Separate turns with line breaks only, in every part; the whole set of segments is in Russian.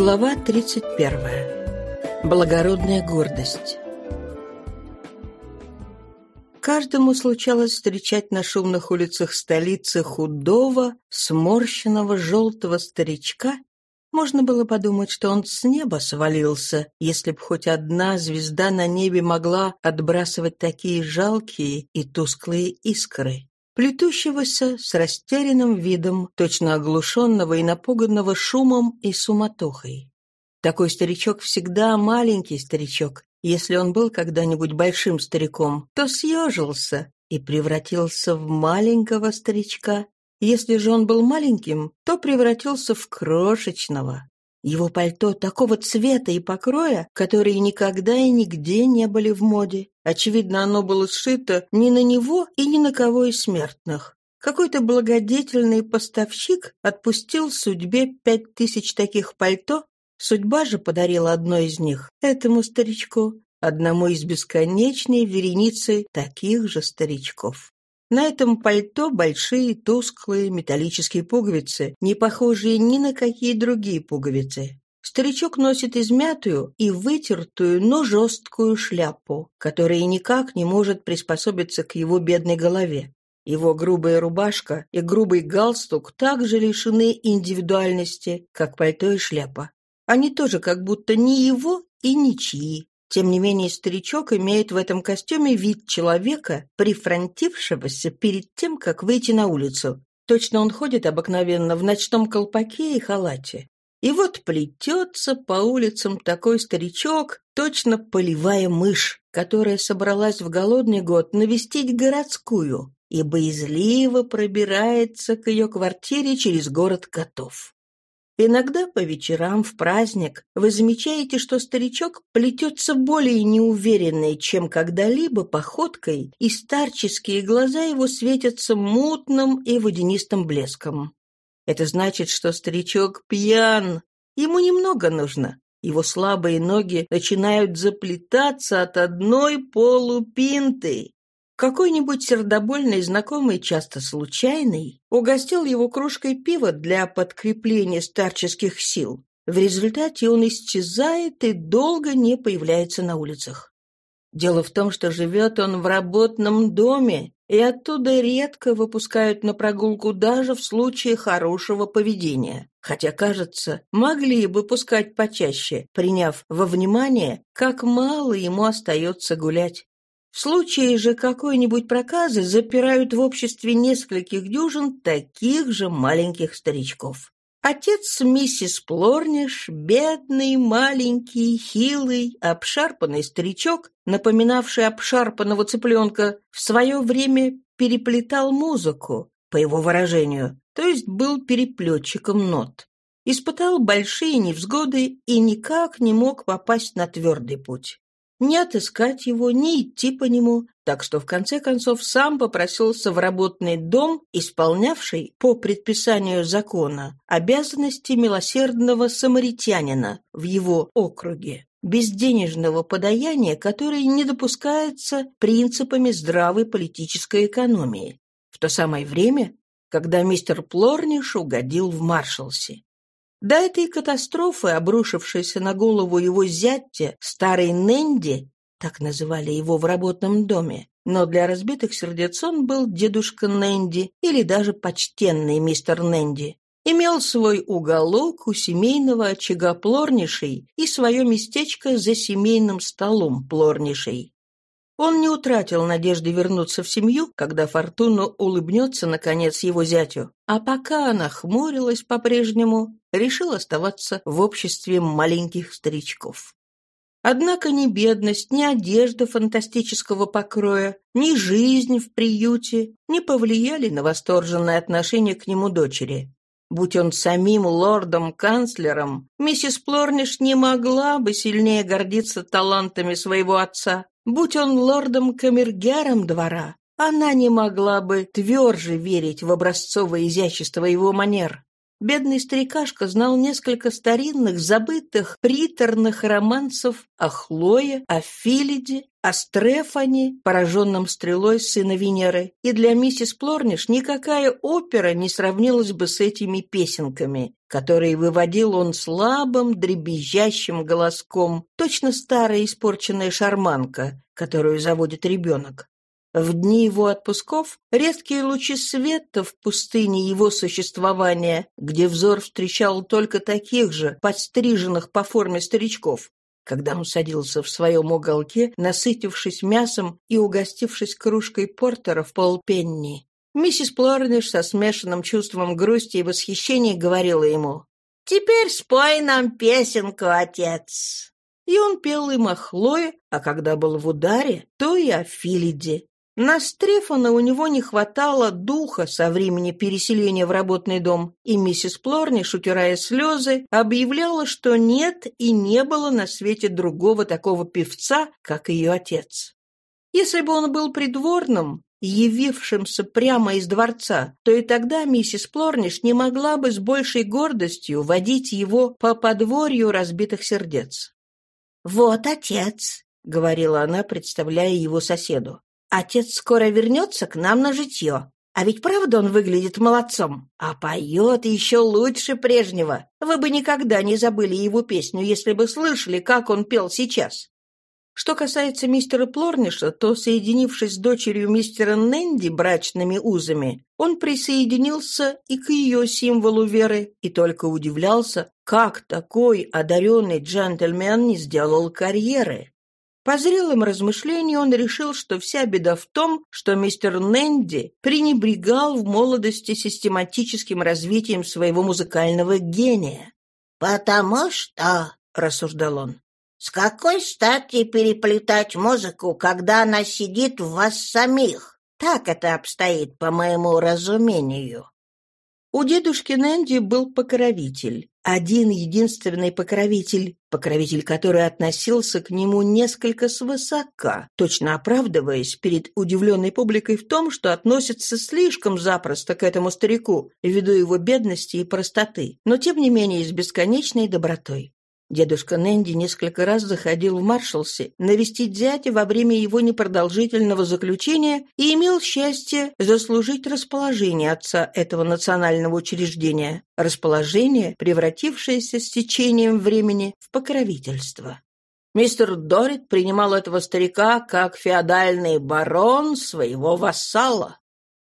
Глава 31. Благородная гордость. Каждому случалось встречать на шумных улицах столицы худого, сморщенного желтого старичка. Можно было подумать, что он с неба свалился, если б хоть одна звезда на небе могла отбрасывать такие жалкие и тусклые искры плетущегося с растерянным видом, точно оглушенного и напуганного шумом и суматохой. Такой старичок всегда маленький старичок. Если он был когда-нибудь большим стариком, то съежился и превратился в маленького старичка. Если же он был маленьким, то превратился в крошечного. Его пальто такого цвета и покроя, которые никогда и нигде не были в моде. Очевидно, оно было сшито не на него и ни на кого из смертных. Какой-то благодетельный поставщик отпустил судьбе пять тысяч таких пальто, судьба же подарила одно из них этому старичку, одному из бесконечной вереницы таких же старичков. На этом пальто большие тусклые металлические пуговицы, не похожие ни на какие другие пуговицы. Старичок носит измятую и вытертую, но жесткую шляпу, которая никак не может приспособиться к его бедной голове. Его грубая рубашка и грубый галстук также лишены индивидуальности, как пальто и шляпа. Они тоже как будто не его и ничьи. Тем не менее, старичок имеет в этом костюме вид человека, прифронтившегося перед тем, как выйти на улицу. Точно он ходит обыкновенно в ночном колпаке и халате. И вот плетется по улицам такой старичок, точно полевая мышь, которая собралась в голодный год навестить городскую и боязливо пробирается к ее квартире через город котов. Иногда по вечерам в праздник вы замечаете, что старичок плетется более неуверенной, чем когда-либо походкой, и старческие глаза его светятся мутным и водянистым блеском. Это значит, что старичок пьян. Ему немного нужно. Его слабые ноги начинают заплетаться от одной полупинты. Какой-нибудь сердобольный знакомый, часто случайный, угостил его кружкой пива для подкрепления старческих сил. В результате он исчезает и долго не появляется на улицах. Дело в том, что живет он в работном доме, и оттуда редко выпускают на прогулку даже в случае хорошего поведения. Хотя, кажется, могли бы пускать почаще, приняв во внимание, как мало ему остается гулять. В случае же какой-нибудь проказы запирают в обществе нескольких дюжин таких же маленьких старичков. Отец миссис Плорниш, бедный, маленький, хилый, обшарпанный старичок, напоминавший обшарпанного цыпленка, в свое время переплетал музыку, по его выражению, то есть был переплетчиком нот. Испытал большие невзгоды и никак не мог попасть на твердый путь не отыскать его, не идти по нему, так что в конце концов сам попросился в работный дом, исполнявший по предписанию закона обязанности милосердного самаритянина в его округе, без денежного подаяния, которое не допускается принципами здравой политической экономии, в то самое время, когда мистер Плорниш угодил в Маршалсе. До этой катастрофы, обрушившейся на голову его зятя, старый Нэнди, так называли его в работном доме, но для разбитых сердец он был дедушка Нэнди или даже почтенный мистер Нэнди, имел свой уголок у семейного очага Плорнишей и свое местечко за семейным столом Плорнишей. Он не утратил надежды вернуться в семью, когда Фортуна улыбнется, наконец, его зятю. А пока она хмурилась по-прежнему, решил оставаться в обществе маленьких старичков. Однако ни бедность, ни одежда фантастического покроя, ни жизнь в приюте не повлияли на восторженное отношение к нему дочери. Будь он самим лордом-канцлером, миссис Плорниш не могла бы сильнее гордиться талантами своего отца. Будь он лордом-камергером двора, она не могла бы тверже верить в образцовое изящество его манер. Бедный старикашка знал несколько старинных, забытых, приторных романсов о Хлое, о Филиде, о Стрефане, пораженном стрелой сына Венеры, и для миссис Плорниш никакая опера не сравнилась бы с этими песенками, которые выводил он слабым, дребезжащим голоском, точно старая испорченная шарманка, которую заводит ребенок. В дни его отпусков редкие лучи света в пустыне его существования, где взор встречал только таких же, подстриженных по форме старичков, когда он садился в своем уголке, насытившись мясом и угостившись кружкой портера в полпенни. Миссис Плорниш со смешанным чувством грусти и восхищения говорила ему «Теперь спой нам песенку, отец». И он пел им о Хлое, а когда был в ударе, то и о Филиде. На Стрефана у него не хватало духа со времени переселения в работный дом, и миссис Плорниш, утирая слезы, объявляла, что нет и не было на свете другого такого певца, как ее отец. Если бы он был придворным, явившимся прямо из дворца, то и тогда миссис Плорниш не могла бы с большей гордостью водить его по подворью разбитых сердец. «Вот отец», — говорила она, представляя его соседу. Отец скоро вернется к нам на житье. А ведь правда он выглядит молодцом? А поет еще лучше прежнего. Вы бы никогда не забыли его песню, если бы слышали, как он пел сейчас. Что касается мистера Плорниша, то, соединившись с дочерью мистера Нэнди брачными узами, он присоединился и к ее символу веры и только удивлялся, как такой одаренный джентльмен не сделал карьеры. По зрелым размышлениям он решил, что вся беда в том, что мистер Нэнди пренебрегал в молодости систематическим развитием своего музыкального гения.
«Потому что», — рассуждал он, — «с какой стати переплетать музыку, когда она сидит в вас самих? Так это обстоит, по моему разумению».
У дедушки Нэнди был покровитель. Один единственный покровитель, покровитель, который относился к нему несколько свысока, точно оправдываясь перед удивленной публикой в том, что относится слишком запросто к этому старику, ввиду его бедности и простоты, но тем не менее с бесконечной добротой. Дедушка Нэнди несколько раз заходил в Маршалсе навестить зятя во время его непродолжительного заключения и имел счастье заслужить расположение отца этого национального учреждения, расположение, превратившееся с течением времени в покровительство. Мистер Дорит принимал этого старика как феодальный барон своего вассала.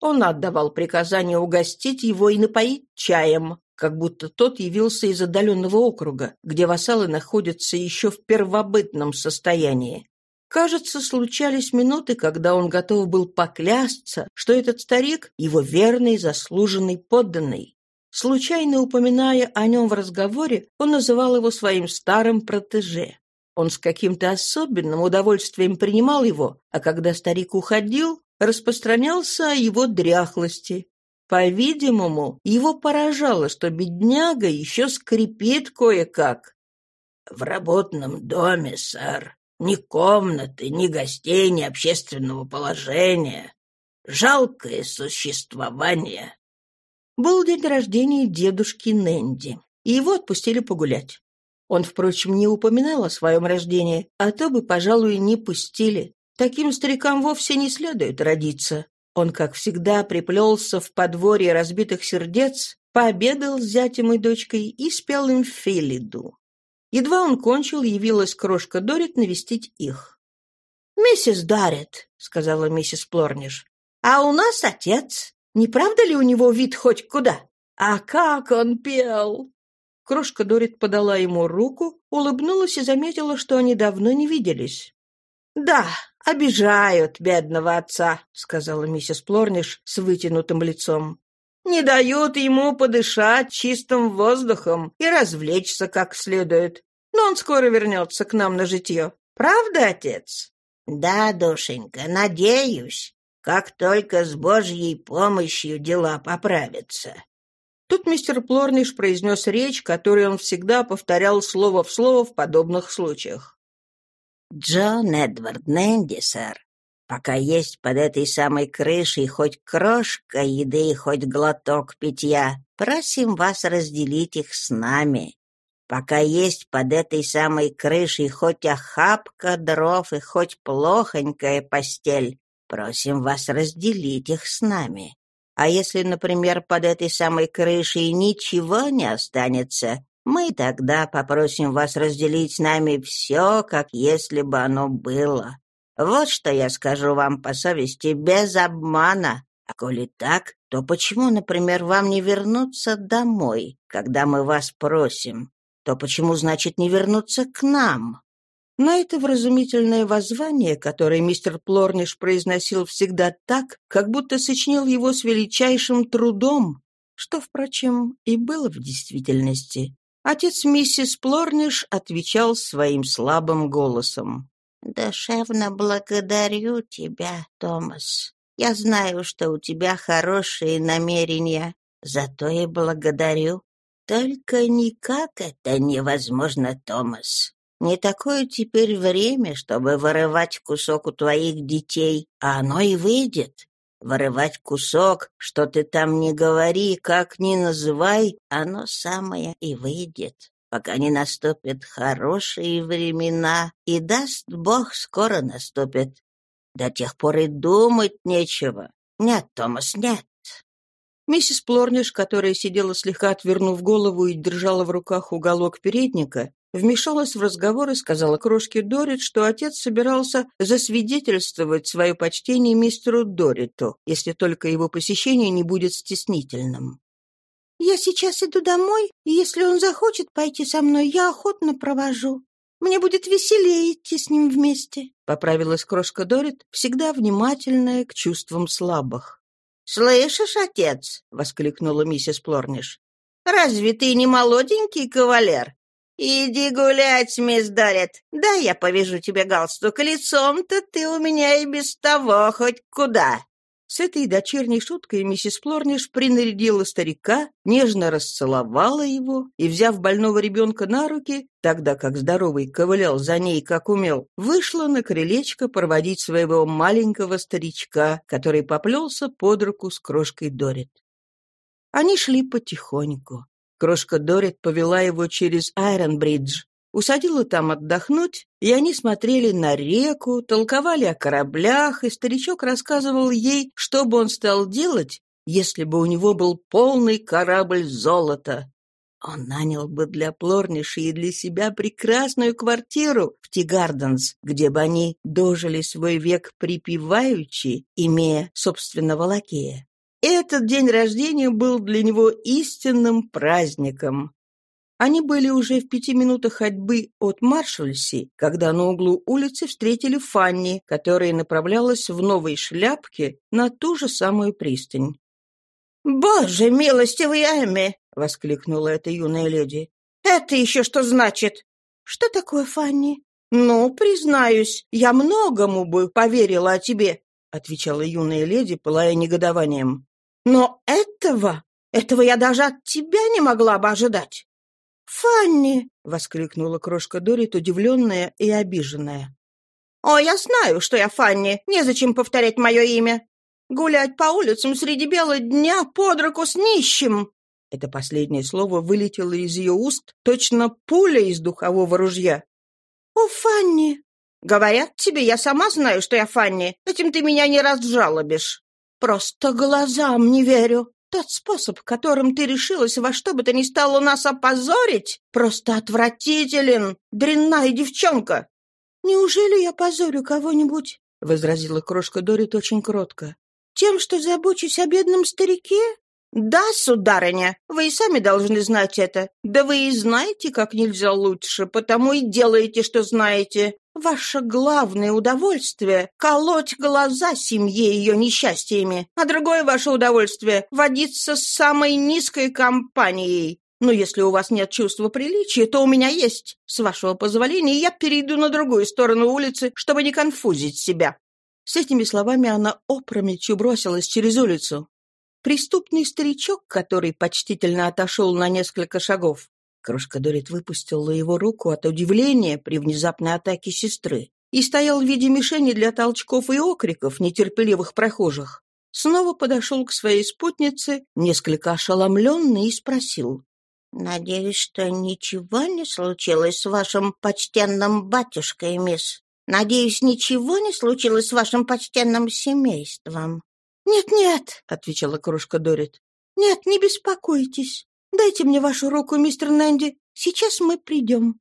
Он отдавал приказание угостить его и напоить чаем, как будто тот явился из отдаленного округа, где вассалы находятся еще в первобытном состоянии. Кажется, случались минуты, когда он готов был поклясться, что этот старик — его верный, заслуженный подданный. Случайно упоминая о нем в разговоре, он называл его своим старым протеже. Он с каким-то особенным удовольствием принимал его, а когда старик уходил, распространялся о его дряхлости, по-видимому, его поражало, что бедняга еще скрипит кое-как.
«В работном доме, сэр, ни комнаты, ни гостей, ни общественного положения. Жалкое существование».
Был день рождения дедушки Нэнди, и его отпустили погулять. Он, впрочем, не упоминал о своем рождении, а то бы, пожалуй, не пустили. Таким старикам вовсе не следует родиться. Он, как всегда, приплелся в подворье разбитых сердец, пообедал с зятем и дочкой и спел им Фелиду. Едва он кончил, явилась крошка Дорит навестить их.
«Миссис Даррет», — сказала миссис Плорниш, — «а у нас отец. Не правда ли у него вид хоть куда? А как он пел!»
Крошка Дорит подала ему руку, улыбнулась и заметила, что они давно не виделись.
«Да, обижают бедного отца», — сказала миссис Плорниш с вытянутым лицом. «Не дают ему подышать чистым воздухом и развлечься как следует. Но он скоро вернется к нам на житье. Правда, отец?» «Да, душенька, надеюсь, как только с Божьей помощью дела поправятся».
Тут мистер Плорниш произнес речь, которую он всегда повторял слово в слово в подобных случаях.
Джон Эдвард Нэнди, сэр, Пока есть под этой самой крышей хоть крошка еды, хоть глоток питья, просим вас разделить их с нами. Пока есть под этой самой крышей хоть охапка дров и хоть плохонькая постель, просим вас разделить их с нами. А если, например, под этой самой крышей ничего не останется, мы тогда попросим вас разделить с нами все, как если бы оно было. Вот что я скажу вам по совести, без обмана. А коли так, то почему, например, вам не вернуться домой, когда мы вас просим? То почему, значит, не вернуться к нам? На это вразумительное воззвание, которое мистер Плорниш произносил всегда так, как будто сочинил его с величайшим трудом, что, впрочем, и было в действительности, отец миссис Плорниш отвечал своим слабым голосом. «Душевно благодарю тебя, Томас. Я знаю, что у тебя хорошие намерения, зато и благодарю. Только никак это невозможно, Томас. Не такое теперь время, чтобы вырывать кусок у твоих детей, а оно и выйдет. Вырывать кусок, что ты там не говори, как ни называй, оно самое и выйдет пока не наступят хорошие времена, и, даст Бог, скоро наступит. До тех пор и думать нечего. Нет, Томас, нет.
Миссис Плорниш, которая сидела слегка отвернув голову и держала в руках уголок передника, вмешалась в разговор и сказала крошке Дорит, что отец собирался засвидетельствовать свое почтение мистеру Дориту, если только его посещение не будет стеснительным.
«Я сейчас иду домой, и если он захочет пойти со мной, я охотно провожу. Мне будет веселее идти с ним вместе», —
поправилась крошка Дорит, всегда внимательная к чувствам слабых.
«Слышишь, отец?» — воскликнула миссис Плорниш. «Разве ты не молоденький кавалер? Иди гулять, мисс Дорит. Да, я повяжу тебе галстук лицом-то ты у меня и без того хоть куда».
С этой дочерней шуткой миссис Плорниш принарядила старика, нежно расцеловала его и, взяв больного ребенка на руки, тогда как здоровый ковылял за ней, как умел, вышла на крылечко проводить своего маленького старичка, который поплелся под руку с крошкой Дорит. Они шли потихоньку. Крошка Дорит повела его через Айронбридж, усадила там отдохнуть, и они смотрели на реку, толковали о кораблях, и старичок рассказывал ей, что бы он стал делать, если бы у него был полный корабль золота. Он нанял бы для Плорниши и для себя прекрасную квартиру в Тигарденс, где бы они дожили свой век припеваючи, имея собственного лакея. Этот день рождения был для него истинным праздником. Они были уже в пяти минутах ходьбы от Маршальси, когда на углу улицы встретили Фанни, которая направлялась в новой шляпке на ту же самую пристань.
«Боже, милостивый Эмми!» — воскликнула эта юная леди. «Это еще что значит?»
«Что такое, Фанни?»
«Ну, признаюсь, я многому бы поверила о тебе», — отвечала юная леди, пылая негодованием. «Но этого, этого я даже от тебя не могла бы ожидать».
«Фанни!»
— воскликнула крошка Дорит, удивленная и обиженная.
«О, я знаю, что я Фанни. Незачем повторять мое имя. Гулять по улицам среди бела дня под руку с нищим!»
Это последнее слово вылетело из ее уст, точно пуля из духового ружья.
«О, Фанни!»
«Говорят тебе, я сама знаю, что я Фанни. Этим ты меня не разжалобишь».
«Просто глазам не верю. Тот способ, которым ты решилась во что бы то ни стало нас опозорить, просто отвратителен, дрянная девчонка. Неужели я позорю кого-нибудь? — возразила крошка Дорит очень кротко. «Тем, что забочусь о бедном старике?»
«Да, сударыня, вы и сами должны знать это. Да вы и знаете, как нельзя лучше, потому и делаете, что знаете. Ваше главное удовольствие — колоть глаза семье ее несчастьями, а другое ваше удовольствие — водиться с самой низкой компанией. Но если у вас нет чувства приличия, то у меня есть. С вашего позволения я перейду на другую сторону улицы, чтобы не конфузить себя».
С этими словами она опрометью бросилась через улицу. Преступный старичок, который почтительно отошел на несколько шагов, Крошка Дорит выпустила его руку от удивления при внезапной атаке сестры. и стоял в виде мишени для толчков и окриков нетерпеливых прохожих. Снова подошел к своей спутнице, несколько ошеломленный, и спросил.
«Надеюсь, что ничего не случилось с вашим почтенным батюшкой, мисс? Надеюсь, ничего не случилось с вашим почтенным семейством?»
«Нет-нет», — отвечала кружка Дорит. «Нет, не беспокойтесь. Дайте мне вашу руку, мистер Нэнди. Сейчас мы придем».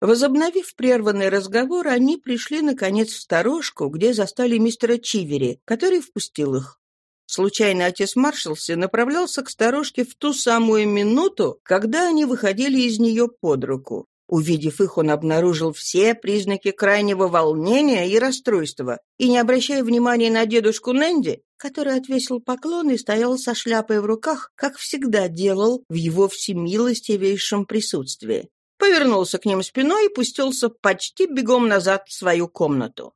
Возобновив прерванный разговор, они пришли, наконец, в сторожку, где застали мистера Чивери, который впустил их. Случайно отец Маршалси направлялся к сторожке в ту самую минуту, когда они выходили из нее под руку. Увидев их, он обнаружил все признаки крайнего волнения и расстройства, и, не обращая внимания на дедушку Нэнди, который отвесил поклон и стоял со шляпой в руках, как всегда делал в его всемилостивейшем присутствии, повернулся к ним спиной и пустился почти бегом назад в свою комнату.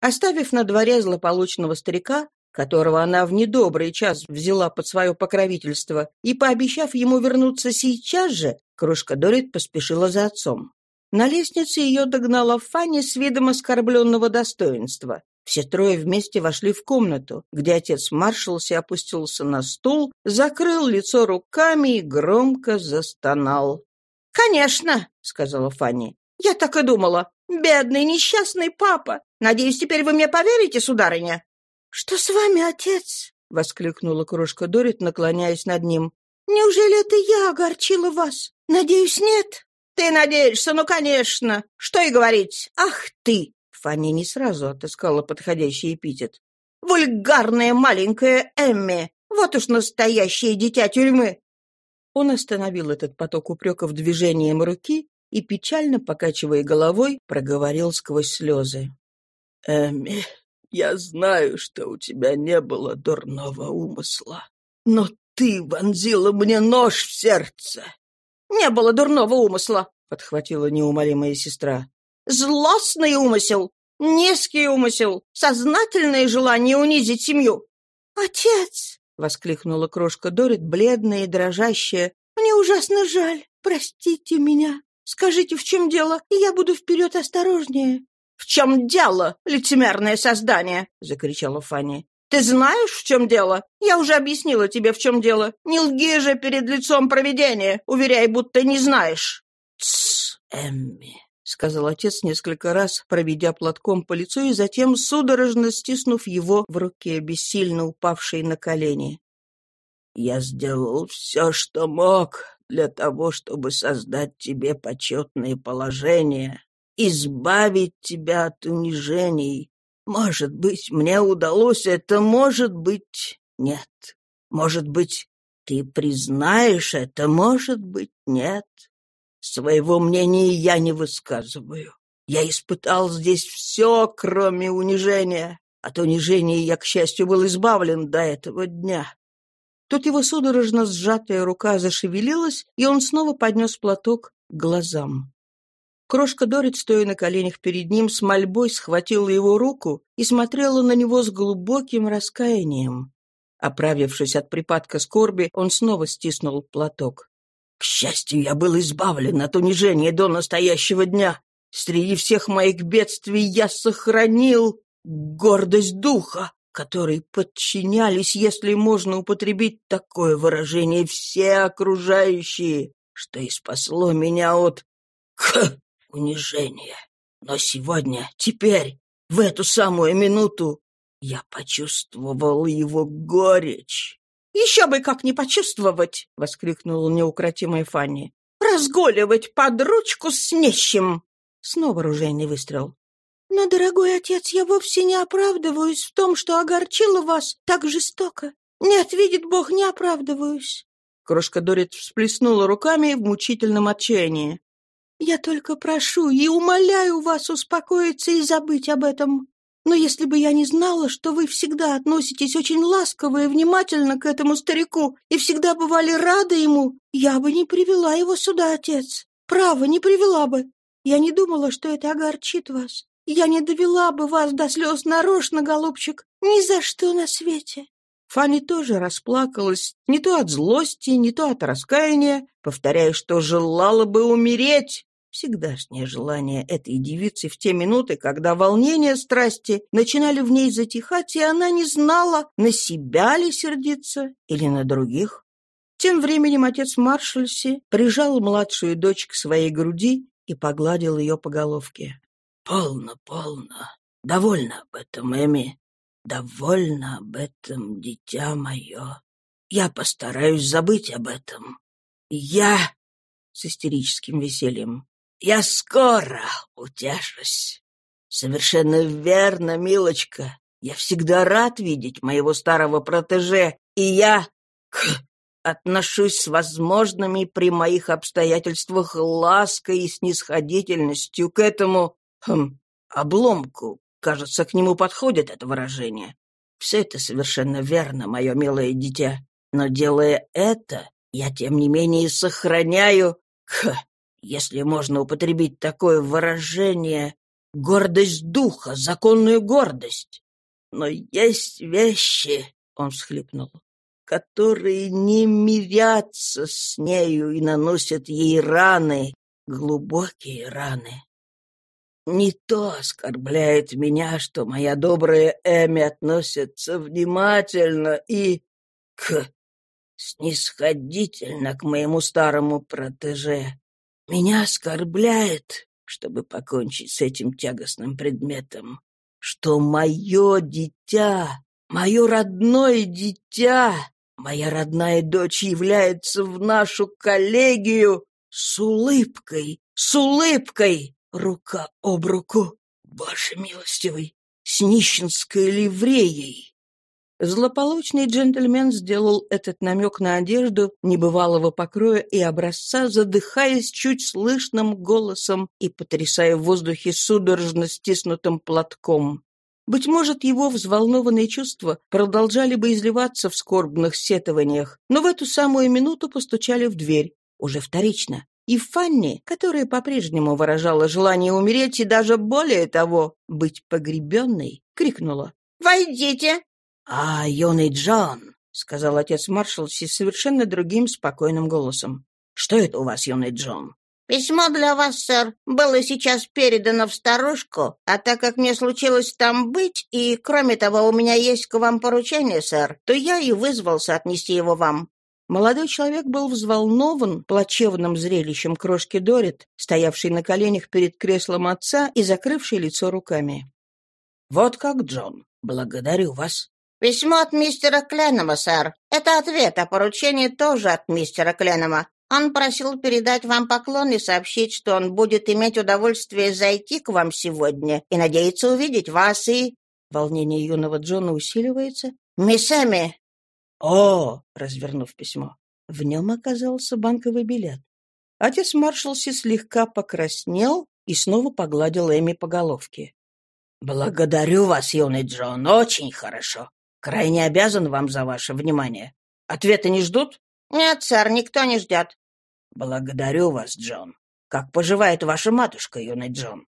Оставив на дворе злополучного старика, которого она в недобрый час взяла под свое покровительство, и, пообещав ему вернуться сейчас же, кружка Дорит поспешила за отцом. На лестнице ее догнала Фанни с видом оскорбленного достоинства. Все трое вместе вошли в комнату, где отец маршался опустился на стул, закрыл лицо руками и громко застонал. «Конечно!» — сказала Фанни. «Я так и думала. Бедный, несчастный папа! Надеюсь, теперь вы мне поверите, сударыня?»
«Что с вами, отец?»
— воскликнула крошка Дорит, наклоняясь над ним.
«Неужели это я огорчила вас? Надеюсь, нет?»
«Ты надеешься? Ну, конечно! Что и говорить! Ах ты!» Фанни не сразу отыскала подходящий эпитет. «Вульгарная маленькая Эмми! Вот уж настоящее дитя тюрьмы!» Он остановил этот поток упреков движением руки и, печально покачивая головой, проговорил сквозь слезы. «Эмми, я знаю, что у тебя не было дурного умысла, но ты вонзила мне нож в сердце. Не было дурного умысла, подхватила неумолимая сестра. Злостный умысел, низкий умысел, сознательное желание унизить семью.
Отец, воскликнула крошка Дорит, бледная и дрожащая. Мне ужасно жаль. Простите меня. Скажите, в чем дело, и я буду вперед осторожнее.
«В чем дело, лицемерное создание?» — закричала Фанни. «Ты знаешь, в чем дело? Я уже объяснила тебе, в чем дело. Не лги же перед лицом провидения, уверяй, будто не знаешь». «Тссс, Эмми», — сказал отец несколько раз, проведя платком по лицу и затем судорожно стиснув его в руке, бессильно упавшей на колени. «Я сделал все, что мог для того, чтобы создать тебе почетное положение, избавить тебя от унижений. Может быть, мне удалось это, может быть, нет. Может быть, ты признаешь это, может быть, нет. Своего мнения я не высказываю. Я испытал здесь все, кроме унижения. От унижения я, к счастью, был избавлен до этого дня. Тут его судорожно сжатая рука зашевелилась, и он снова поднес платок к глазам. Крошка Дорит, стоя на коленях перед ним, с мольбой схватила его руку и смотрела на него с глубоким раскаянием. Оправившись от припадка скорби, он снова стиснул платок. «К счастью, я был избавлен от унижения до настоящего дня. Среди всех моих бедствий я сохранил гордость духа, которой подчинялись, если можно употребить такое выражение, все окружающие, что и спасло меня от... К унижение. Но сегодня, теперь, в эту самую минуту, я почувствовал его горечь. «Еще бы как не почувствовать!» — воскликнула неукротимая Фанни. «Разголивать под ручку с нищим!» Снова ружейный выстрел.
«Но, дорогой отец, я вовсе не оправдываюсь в том, что огорчила вас так жестоко. Нет, видит Бог, не оправдываюсь».
Крошка Дорит всплеснула руками в мучительном отчаянии.
Я только прошу и умоляю вас успокоиться и забыть об этом. Но если бы я не знала, что вы всегда относитесь очень ласково и внимательно к этому старику и всегда бывали рады ему, я бы не привела его сюда, отец. Право, не привела бы. Я не думала, что это огорчит вас. Я не довела бы вас до слез нарочно, голубчик, ни за что на свете.
Фанни тоже расплакалась, не то от злости, не то от раскаяния, повторяя, что желала бы умереть, Всегдашнее желание этой девицы в те минуты, когда волнение страсти начинали в ней затихать, и она не знала, на себя ли сердиться или на других. Тем временем отец Маршальси прижал младшую дочь к своей груди и погладил ее по головке. «Полно, полно. Довольно об этом, Эми. Довольно об этом, дитя мое. Я постараюсь забыть об этом. Я...» С истерическим весельем. «Я скоро утешусь. Совершенно верно, милочка. Я всегда рад видеть моего старого протеже, и я... К отношусь с возможными при моих обстоятельствах лаской и снисходительностью к этому хм, обломку. Кажется, к нему подходит это выражение. Все это совершенно верно, мое милое дитя. Но делая это, я, тем не менее, сохраняю, х, если можно употребить такое выражение, гордость духа, законную гордость. Но есть вещи, — он всхлипнул, которые не мирятся с нею и наносят ей раны, глубокие раны. Не то оскорбляет меня, что моя добрая Эми относится внимательно и к снисходительно к моему старому протеже. Меня оскорбляет, чтобы покончить с этим тягостным предметом, что мое дитя, мое родное дитя Моя родная дочь является в нашу коллегию с улыбкой, с улыбкой, рука об руку, Боже милостивый, с нищенской ливреей. Злополучный джентльмен сделал этот намек на одежду небывалого покроя и образца, задыхаясь чуть слышным голосом и потрясая в воздухе судорожно стиснутым платком. Быть может, его взволнованные чувства продолжали бы изливаться в скорбных сетованиях, но в эту самую минуту постучали в дверь, уже вторично. И Фанни, которая по-прежнему выражала желание умереть и даже более того, быть погребенной, крикнула
«Войдите!»
«А, юный Джон!» — сказал отец Маршалси совершенно другим спокойным голосом. «Что это у вас, юный Джон?»
«Письмо для вас, сэр, было сейчас передано в старушку, а так как мне случилось там быть, и, кроме того, у меня есть к вам поручение, сэр, то я и вызвался отнести его вам».
Молодой человек был взволнован плачевным зрелищем крошки Дорит, стоявшей на коленях перед креслом отца и закрывшей лицо руками. «Вот как, Джон. Благодарю вас».
«Письмо от мистера Кленома, сэр. Это ответ, а поручение тоже от мистера Кленома. Он просил передать вам поклон и сообщить, что он будет иметь удовольствие зайти к вам сегодня и надеется увидеть вас и...» Волнение юного Джона усиливается. «Мисс Эми!»
«О!» — развернув письмо. В нем оказался банковый билет. Отец Маршалси слегка покраснел и снова погладил Эми по головке. «Благодарю вас, юный Джон, очень хорошо. Крайне обязан вам за ваше внимание. Ответа не ждут?»
«Нет, сэр, никто не ждет.
«Благодарю вас, Джон. Как поживает ваша матушка, юный Джон?»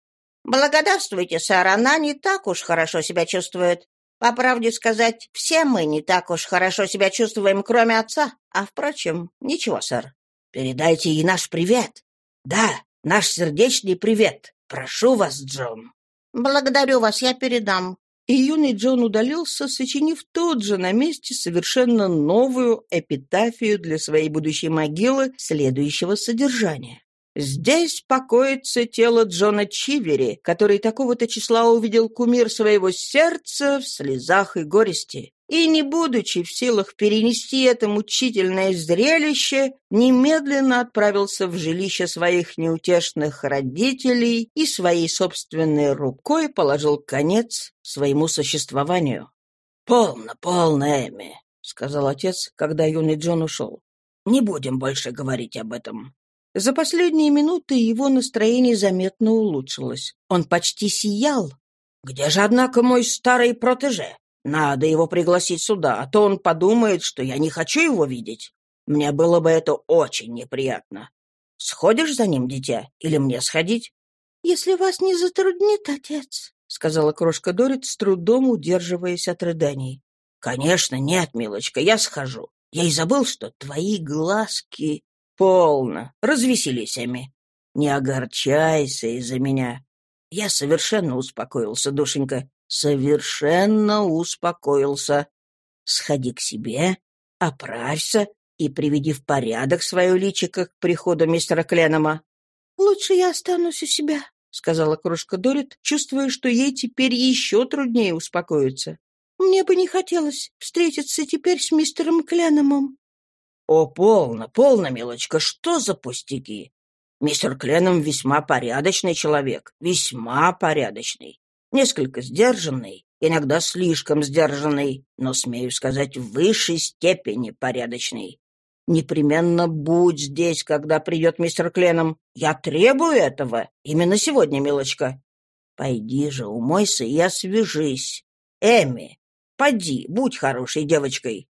«Благодарствуйте, сэр, она не так уж хорошо себя чувствует. По правде сказать, все мы не так уж хорошо себя чувствуем, кроме отца. А, впрочем, ничего, сэр.
Передайте ей наш привет. Да, наш сердечный привет. Прошу вас, Джон».
«Благодарю вас, я передам
и юный Джон удалился, сочинив тут же на месте совершенно новую эпитафию для своей будущей могилы следующего содержания. Здесь покоится тело Джона Чивери, который такого-то числа увидел кумир своего сердца в слезах и горести и, не будучи в силах перенести это мучительное зрелище, немедленно отправился в жилище своих неутешных родителей и своей собственной рукой положил конец своему существованию. «Полно, полно, Эми», — сказал отец, когда юный Джон ушел. «Не будем больше говорить об этом». За последние минуты его настроение заметно улучшилось. Он почти сиял. «Где же, однако, мой старый протеже?» Надо его пригласить сюда, а то он подумает, что я не хочу его видеть. Мне было бы это очень неприятно. Сходишь за ним, дитя, или мне сходить?»
«Если вас не затруднит, отец», — сказала крошка Дорит, с трудом удерживаясь от рыданий.
«Конечно, нет, милочка, я схожу. Я и забыл, что твои глазки...» «Полно. Развеселись, Эми.
Не огорчайся из-за меня. Я совершенно успокоился, душенька, совершенно успокоился. Сходи к себе, оправься и приведи в порядок свое личико к приходу мистера Кленома.
«Лучше я останусь у себя», — сказала кружка Дорит, чувствуя, что ей теперь еще труднее успокоиться. «Мне бы не хотелось встретиться теперь с мистером Кленомом».
«О, полно, полно, милочка, что за пустяки? Мистер Кленом весьма порядочный человек, весьма порядочный, несколько сдержанный, иногда слишком сдержанный, но, смею сказать, в высшей степени порядочный. Непременно будь здесь, когда придет мистер Кленом. Я требую этого. Именно сегодня, милочка. Пойди же, умойся и освежись. Эми, поди, будь хорошей девочкой.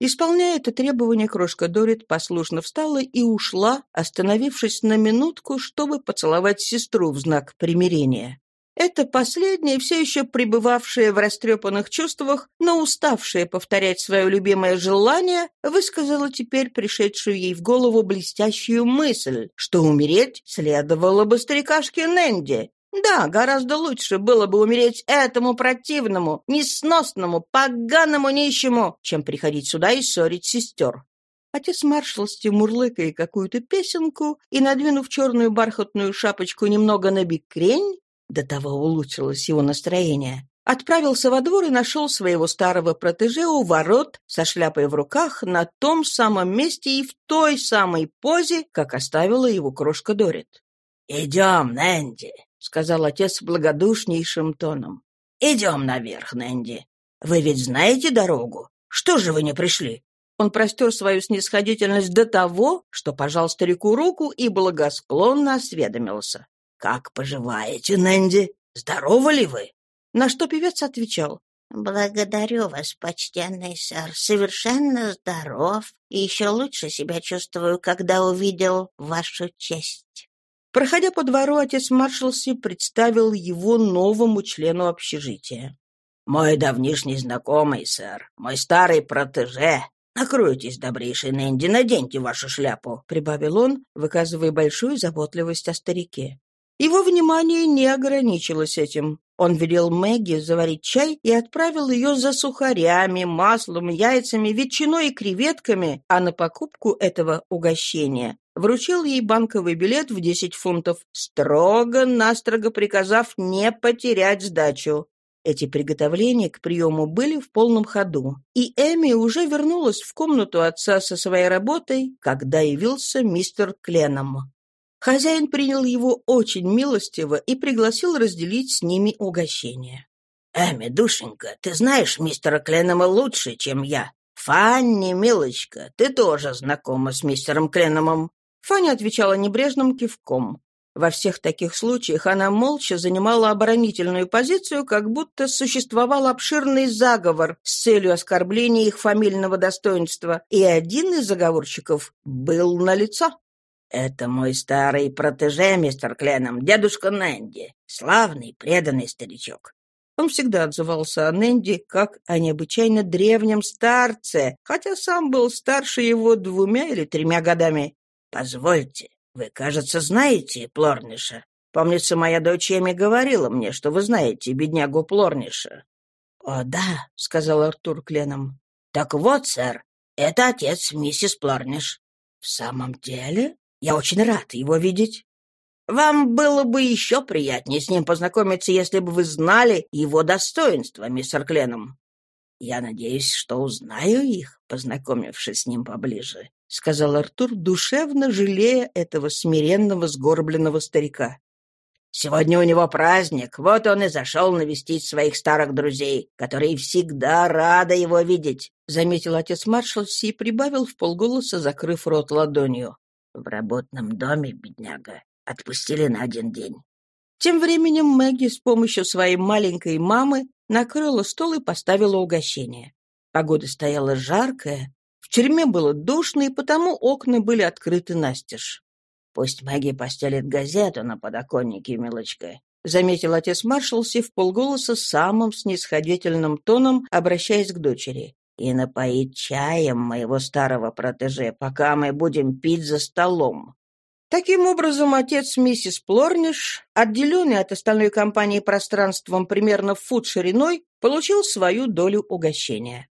Исполняя это требование, крошка Дорит послушно встала и ушла, остановившись на минутку, чтобы поцеловать сестру в знак примирения. Это последняя, все еще пребывавшая в растрепанных чувствах, но уставшая повторять свое любимое желание, высказала теперь пришедшую ей в голову блестящую мысль, что умереть следовало бы старикашке Нэнди, да, гораздо лучше было бы умереть этому противному, несносному, поганому нищему, чем приходить сюда и ссорить сестер. Отец маршалсти, мурлыкая какую-то песенку и, надвинув черную бархатную шапочку немного на бикрень, до того улучшилось его настроение, отправился во двор и нашел своего старого протеже у ворот со шляпой в руках на том самом месте и в той самой позе, как оставила его крошка Дорит.
«Идем, Нэнди», — сказал отец благодушнейшим тоном. «Идем наверх, Нэнди. Вы ведь знаете дорогу? Что же вы не пришли?»
Он простер свою снисходительность до того, что пожал старику руку и благосклонно осведомился.
«Как поживаете, Нэнди? Здоровы ли вы?»
На что певец отвечал.
«Благодарю вас, почтенный сэр, совершенно здоров и еще лучше себя чувствую, когда увидел вашу честь».
Проходя по двору, отец Маршалси представил его новому члену общежития.
«Мой давнишний знакомый, сэр, мой старый протеже. Накройтесь, добрейший Нэнди, наденьте вашу шляпу», —
прибавил он, выказывая большую заботливость о старике. Его внимание не ограничилось этим. Он велел Мэгги заварить чай и отправил ее за сухарями, маслом, яйцами, ветчиной и креветками, а на покупку этого угощения вручил ей банковый билет в 10 фунтов, строго-настрого приказав не потерять сдачу. Эти приготовления к приему были в полном ходу, и Эми уже вернулась в комнату отца со своей работой, когда явился мистер Кленом. Хозяин принял его очень милостиво и пригласил разделить с ними угощение.
«Эми, душенька, ты знаешь мистера Кленома лучше, чем я. Фанни, милочка, ты тоже знакома с мистером Кленомом.
Фаня отвечала небрежным кивком. Во всех таких случаях она молча занимала оборонительную позицию, как будто существовал обширный заговор с целью оскорбления их фамильного достоинства, и один из заговорщиков был налицо.
«Это мой старый протеже, мистер Кленом, дедушка Нэнди, славный, преданный старичок.
Он всегда отзывался о Нэнди как о необычайно древнем старце, хотя сам был старше его двумя или тремя годами.
«Позвольте, вы, кажется, знаете Плорниша. Помнится, моя дочь Эми говорила мне, что вы знаете беднягу Плорниша».
«О, да», — сказал Артур Кленом.
«Так вот, сэр, это отец миссис Плорниш».
«В самом деле? Я очень рад его видеть».
«Вам было бы еще приятнее с ним познакомиться, если бы вы знали его достоинства, мистер Кленом». «Я надеюсь, что узнаю их, познакомившись с ним поближе. — сказал Артур, душевно жалея этого смиренного, сгорбленного старика. «Сегодня у него праздник, вот он и зашел навестить своих старых друзей, которые всегда рады его видеть», —
заметил отец Маршалси и прибавил в полголоса, закрыв рот ладонью.
«В работном доме, бедняга, отпустили на один день».
Тем временем Мэгги с помощью своей маленькой мамы накрыла стол и поставила угощение. Погода стояла жаркая, в тюрьме было душно, и потому окна были открыты настежь.
«Пусть Мэгги постелит газету на подоконнике, милочка», —
заметил отец Маршалси в полголоса самым снисходительным тоном, обращаясь к дочери.
«И напоит чаем моего старого протеже, пока мы будем пить за столом».
Таким образом, отец миссис Плорниш, отделенный от остальной компании пространством примерно фут шириной, получил свою долю угощения.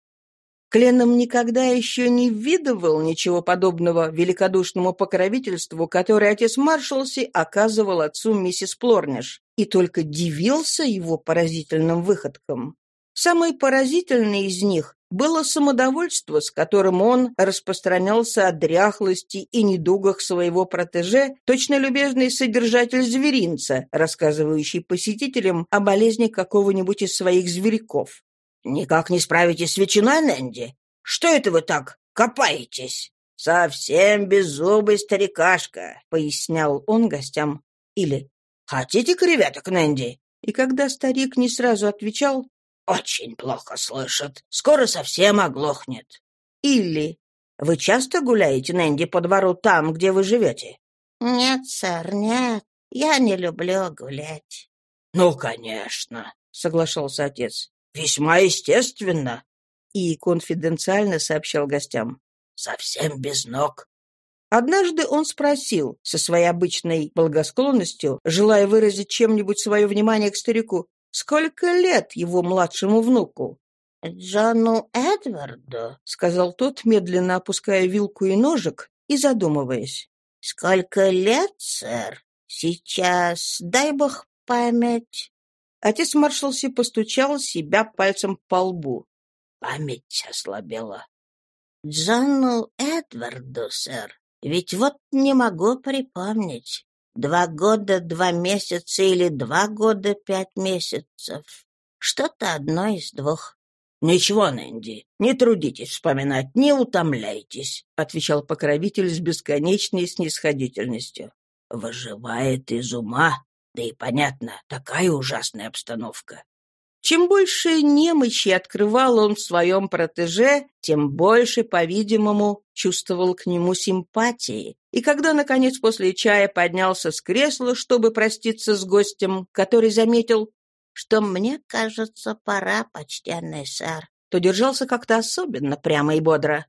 Кленном никогда еще не видывал ничего подобного великодушному покровительству, которое отец Маршалси оказывал отцу миссис Плорниш, и только дивился его поразительным выходкам. Самый поразительный из них было самодовольство, с которым он распространялся о дряхлости и недугах своего протеже, точно любезный содержатель зверинца, рассказывающий посетителям о болезни какого-нибудь из своих зверьков. «Никак не справитесь с ветчиной, Нэнди? Что это вы так копаетесь?» «Совсем беззубый старикашка», — пояснял он гостям. Или «Хотите креветок, Нэнди?» И когда старик не сразу отвечал, очень плохо слышит. Скоро совсем оглохнет. Или вы часто гуляете, Нэнди, по двору там, где вы живете?
Нет, сэр, нет. Я не люблю гулять.
Ну, конечно, соглашался отец. Весьма естественно. И конфиденциально сообщал гостям. Совсем без ног. Однажды он спросил, со своей обычной благосклонностью, желая выразить чем-нибудь свое внимание к старику, Сколько лет его младшему внуку?
«Джону Эдварду», —
сказал тот, медленно опуская вилку и ножик и задумываясь.
«Сколько лет, сэр? Сейчас, дай бог память».
Отец маршалси постучал себя пальцем по лбу. Память ослабела.
«Джону Эдварду, сэр, ведь вот не могу припомнить. Два года, два месяца или два года, пять месяцев. Что-то одно из двух.
«Ничего, Нэнди, не трудитесь вспоминать, не утомляйтесь», — отвечал покровитель с бесконечной снисходительностью. «Выживает из ума, да и понятно, такая ужасная обстановка. Чем больше немощи открывал он в своем протеже, тем больше, по-видимому, чувствовал к нему симпатии. И когда, наконец, после чая поднялся с кресла, чтобы проститься с гостем, который заметил,
что мне кажется, пора, почтенный сэр,
то держался как-то особенно прямо и бодро.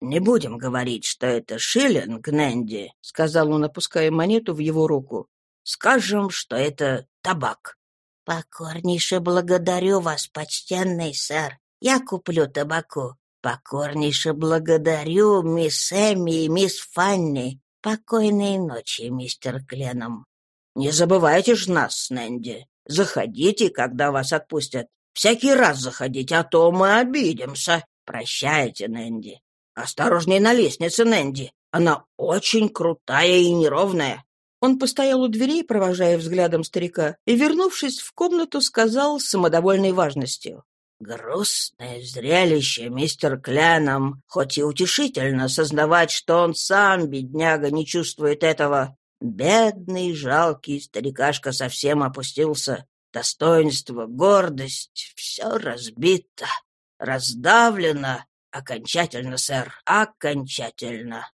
«Не будем говорить, что это шиллинг, Нэнди», — сказал он, опуская монету в его руку. «Скажем, что это табак».
«Покорнейше благодарю вас, почтенный сэр. Я куплю табаку. Покорнейше благодарю мисс Эмми и мисс Фанни. Покойной ночи, мистер Кленом».
«Не забывайте ж нас, Нэнди. Заходите, когда вас отпустят. Всякий раз заходите, а то мы обидимся. Прощайте, Нэнди. Осторожней на лестнице, Нэнди. Она очень крутая и неровная. Он постоял у дверей, провожая взглядом старика, и, вернувшись в комнату, сказал с самодовольной важностью. «Грустное зрелище, мистер Кляном, хоть и утешительно сознавать, что он сам, бедняга, не чувствует этого. Бедный, жалкий старикашка совсем опустился. Достоинство, гордость — все разбито, раздавлено. Окончательно, сэр, окончательно.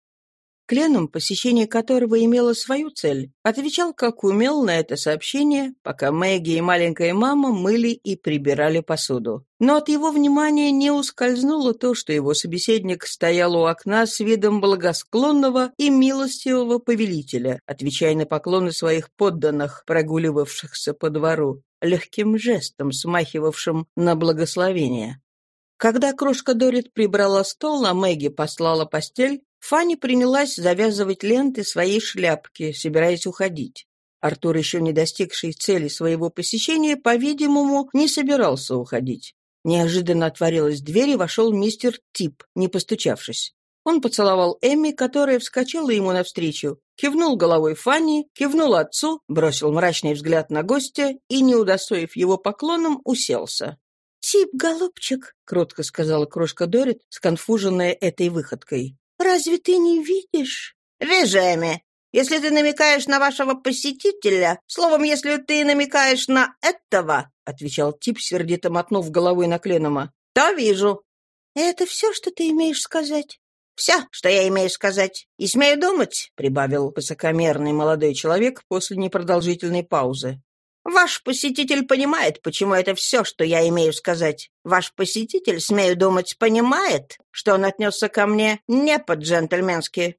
Кленом, посещение которого имело свою цель, отвечал как умел на это сообщение, пока Мэгги и маленькая мама мыли и прибирали посуду. Но от его внимания не ускользнуло то, что его собеседник стоял у окна с видом благосклонного и милостивого повелителя, отвечая на поклоны своих подданных, прогуливавшихся по двору, легким жестом смахивавшим на благословение. Когда крошка Дорит прибрала стол, а Мэгги послала постель, Фанни принялась завязывать ленты своей шляпки, собираясь уходить. Артур, еще не достигший цели своего посещения, по-видимому, не собирался уходить. Неожиданно отворилась дверь, и вошел мистер Тип, не постучавшись. Он поцеловал Эмми, которая вскочила ему навстречу, кивнул головой Фанни, кивнул отцу, бросил мрачный взгляд на гостя и, не удостоив его поклоном, уселся.
«Тип, голубчик», — кротко сказала крошка Дорит, сконфуженная этой выходкой. Разве ты не видишь?
Вижу, Эми. Если ты намекаешь на вашего посетителя, словом, если ты намекаешь на этого, отвечал тип, сердито мотнув головой на Кленома, то вижу.
Это все, что ты имеешь сказать?
Все, что я имею сказать. И смею думать, прибавил высокомерный молодой человек после непродолжительной паузы, Ваш посетитель понимает, почему это все, что я имею сказать. Ваш посетитель, смею думать, понимает, что он отнесся ко мне не по-джентльменски.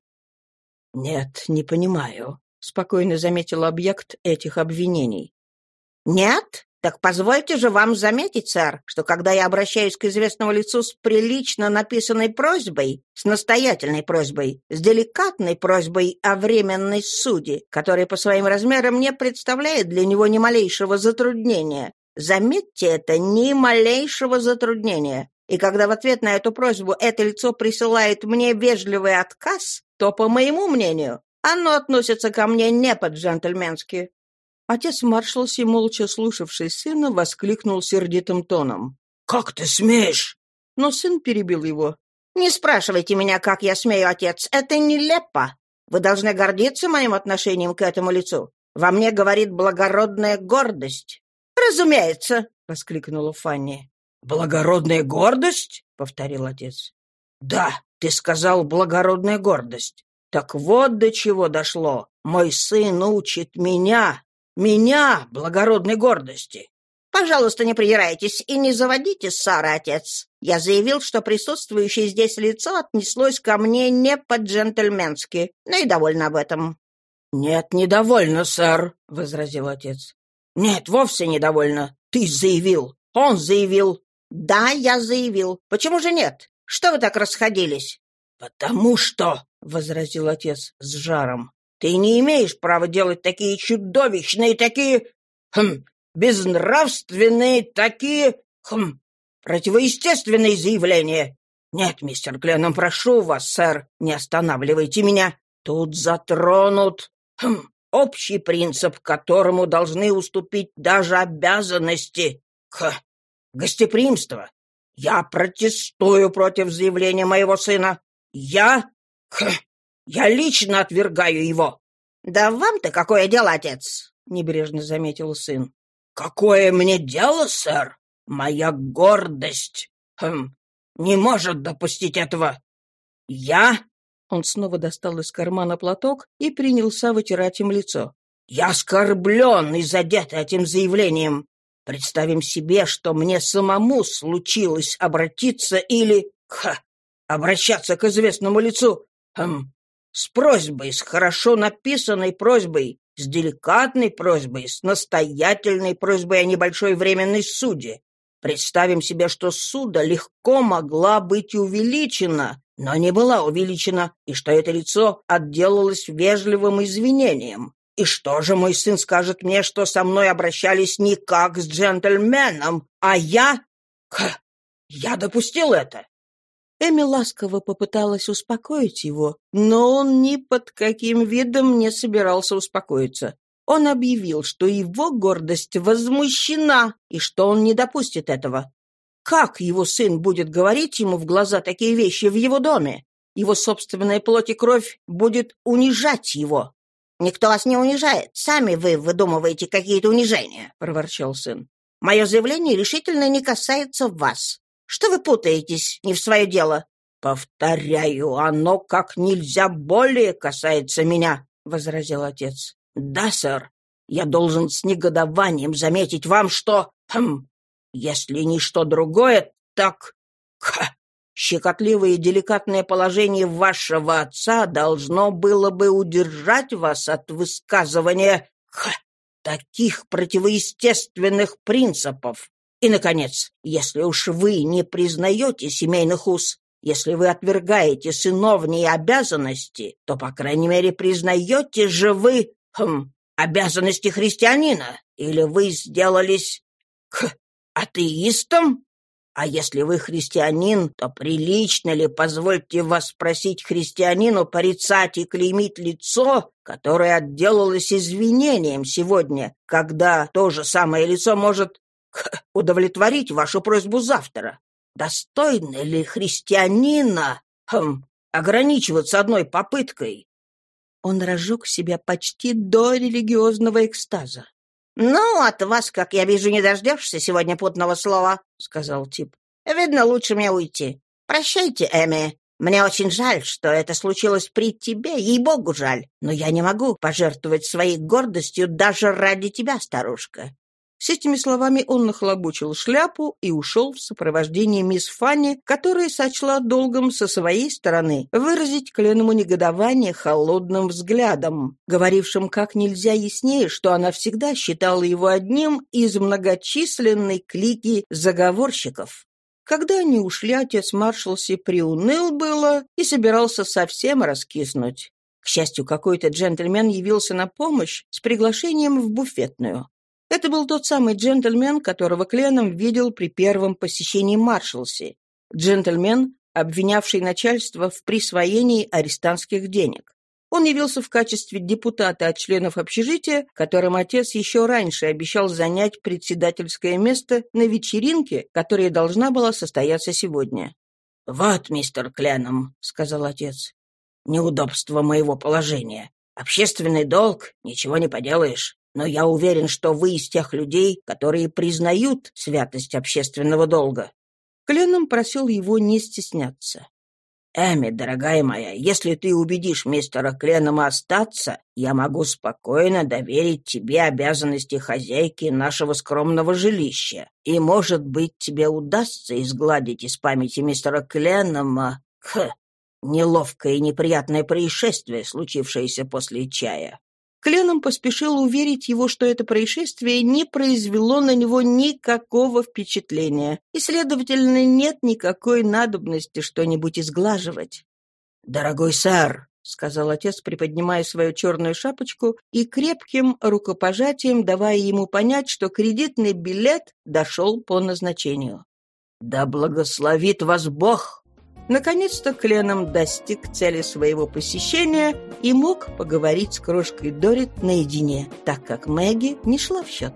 «Нет, не понимаю», — спокойно заметил объект этих обвинений.
«Нет? Так позвольте же вам заметить, сэр, что когда я обращаюсь к известному лицу с прилично написанной просьбой, с настоятельной просьбой, с деликатной просьбой о временной суде, которая по своим размерам не представляет для него ни малейшего затруднения, заметьте это, ни малейшего затруднения, и когда в ответ на эту просьбу это лицо присылает мне вежливый отказ, то, по моему мнению, оно относится ко мне не по-джентльменски.
Отец Маршалси, молча слушавший сына, воскликнул сердитым тоном.
«Как ты смеешь?»
Но сын перебил его.
«Не спрашивайте меня, как я смею, отец. Это нелепо. Вы должны гордиться моим отношением к этому лицу. Во мне говорит благородная гордость». «Разумеется!» — воскликнула Фанни.
«Благородная гордость?» — повторил отец. «Да, ты сказал благородная гордость. Так вот до чего дошло. Мой сын учит меня, меня, благородной гордости.
Пожалуйста, не придирайтесь и не заводите ссоры, отец. Я заявил, что присутствующее здесь лицо отнеслось ко мне не по-джентльменски, но и довольно об этом.
— Нет, недовольно, сэр, — возразил отец. — Нет, вовсе недовольно. Ты заявил. Он заявил.
— Да, я заявил. Почему же нет? Что вы так расходились?
— Потому что, — возразил отец с жаром, ты не имеешь права делать такие чудовищные, такие... Хм, безнравственные, такие... Хм, противоестественные заявления. Нет, мистер Гленном, прошу вас, сэр, не останавливайте меня. Тут затронут... Хм, общий принцип, которому должны уступить даже обязанности. Х, гостеприимство. Я протестую против заявления моего сына. Я... Х, я лично отвергаю его.
— Да вам-то какое дело, отец? — небрежно заметил сын.
— Какое мне дело, сэр? Моя гордость хм, не может допустить этого. Я...
Он снова достал из кармана платок и принялся вытирать им лицо.
«Я оскорблен и задет этим заявлением. Представим себе, что мне самому случилось обратиться или... Ха, обращаться к известному лицу. Хм, с просьбой, с хорошо написанной просьбой, с деликатной просьбой, с настоятельной просьбой о небольшой временной суде. Представим себе, что суда легко могла быть увеличена, но не была увеличена, и что это лицо отделалось вежливым извинением. И что же мой сын скажет мне, что со мной обращались не как с джентльменом, а я... Ха, я допустил это.
Эми ласково попыталась успокоить его, но он ни под каким видом не собирался успокоиться. Он объявил, что его гордость возмущена и что он не допустит этого. Как его сын будет говорить ему в глаза такие вещи в его доме? Его собственная плоть и кровь будет унижать его.
«Никто вас не унижает. Сами вы выдумываете какие-то унижения», — проворчал сын. «Мое заявление решительно не касается вас. Что вы путаетесь не в свое дело?»
«Повторяю, оно как нельзя более касается меня», — возразил отец. «Да, сэр, я должен с негодованием заметить вам, что... Хм, если ни что другое, так... Ха, щекотливое и деликатное положение вашего отца должно было бы удержать вас от высказывания... Ха, таких противоестественных принципов. И, наконец, если уж вы не признаете семейных уз, если вы отвергаете сыновние обязанности, то, по крайней мере, признаете же вы, хм, обязанности христианина, или вы сделались, к, атеистом? А если вы христианин, то прилично ли, позвольте вас спросить христианину, порицать и клеймить лицо, которое отделалось извинением сегодня, когда то же самое лицо может удовлетворить вашу просьбу завтра. Достойно ли христианина хм, ограничиваться одной попыткой?»
Он разжег себя почти до религиозного экстаза.
«Ну, от вас, как я вижу, не дождешься сегодня путного слова», — сказал Тип. «Видно, лучше мне уйти. Прощайте, Эми. Мне очень жаль, что это случилось при тебе, ей-богу жаль, но я не могу пожертвовать своей гордостью даже ради тебя, старушка.
С этими словами он нахлобучил шляпу и ушел в сопровождении мисс Фанни, которая сочла долгом со своей стороны выразить Кленому негодование холодным взглядом, говорившим как нельзя яснее, что она всегда считала его одним из многочисленной клики заговорщиков. Когда они ушли, отец Маршалси приуныл было и собирался совсем раскиснуть. К счастью, какой-то джентльмен явился на помощь с приглашением в буфетную. Это был тот самый джентльмен, которого Кленом видел при первом посещении Маршалси. Джентльмен, обвинявший начальство в присвоении арестантских денег. Он явился в качестве депутата от членов общежития, которым отец еще раньше обещал занять председательское место на вечеринке, которая должна была состояться сегодня.
«Вот, мистер Кленом», — сказал отец, — «неудобство моего положения. Общественный долг, ничего не поделаешь. Но я уверен, что вы из тех людей, которые признают святость общественного долга».
Кленом просил его не стесняться.
«Эми, дорогая моя, если ты убедишь мистера Кленома остаться, я могу спокойно доверить тебе обязанности хозяйки нашего скромного жилища. И, может быть, тебе удастся изгладить из памяти мистера Кленома к неловкое и неприятное происшествие, случившееся после чая.
Кленом поспешил уверить его, что это происшествие не произвело на него никакого впечатления, и, следовательно, нет никакой надобности что-нибудь изглаживать.
«Дорогой сэр», —
сказал отец, приподнимая свою черную шапочку и крепким рукопожатием давая ему понять, что кредитный билет дошел по назначению.
«Да благословит вас Бог!»
Наконец-то Кленом достиг цели своего посещения и мог поговорить с крошкой Дорит наедине, так как Мэгги не шла в счет.